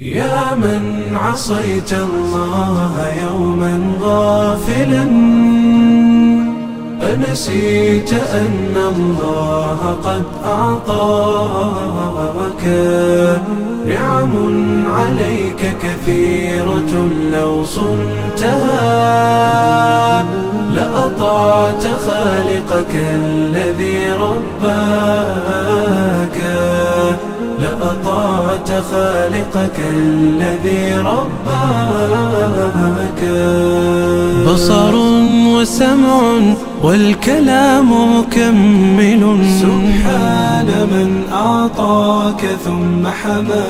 يا من عصيت الله يوما غافلا أنسيت أن الله قد أعطاك. نعم عليك كثيرة لو صنتها لأطعت خالقك الذي رباك خالقك الذي رباك. بصر وسمع والكلام مكمل. سبحان من أعطاك ثم حماك.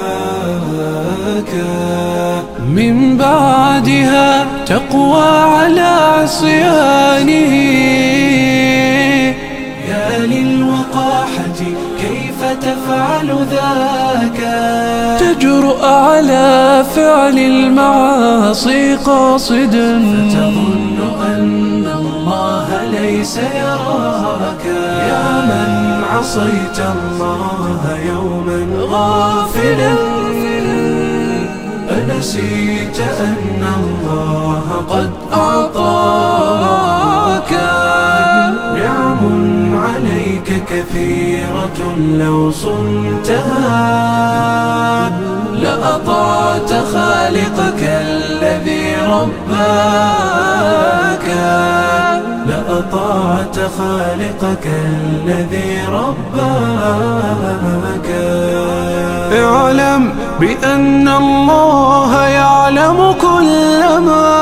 من بعدها تقوى على عصيانه. يا للوقاحة كيف تفعل ذاك؟ تجرؤ على فعل المعاصي قاصدا فتظن أن الله ليس يراك. يا من عصيت الله يوما غافلا أنسيت أن الله عليك كثيرة لو صنتها. لأطعت خالقك الذي رباك. لأطعت خالقك الذي رباك. اعلم بأن الله يعلم كل ما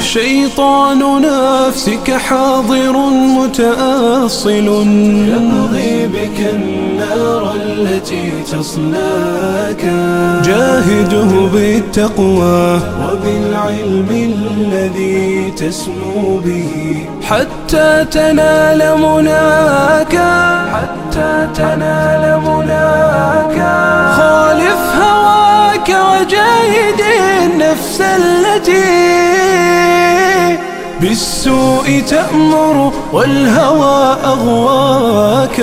شيطان نفسك حاضر متأصل. يبغي بك النار التي تصلاك. جاهده بالتقوى. وبالعلم الذي تسمو به. حتى تنال مناك. حتى تنال مناك. خالف هواك وجاهد النفس التي بالسوء تأمر والهوى أغواك.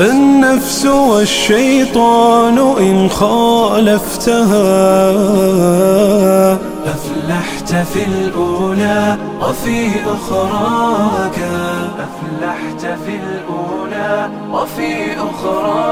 النفس والشيطان إن خالفتها. أفلحت في الأولى وفي أخراك. أفلحت في الأولى وفي أخراك.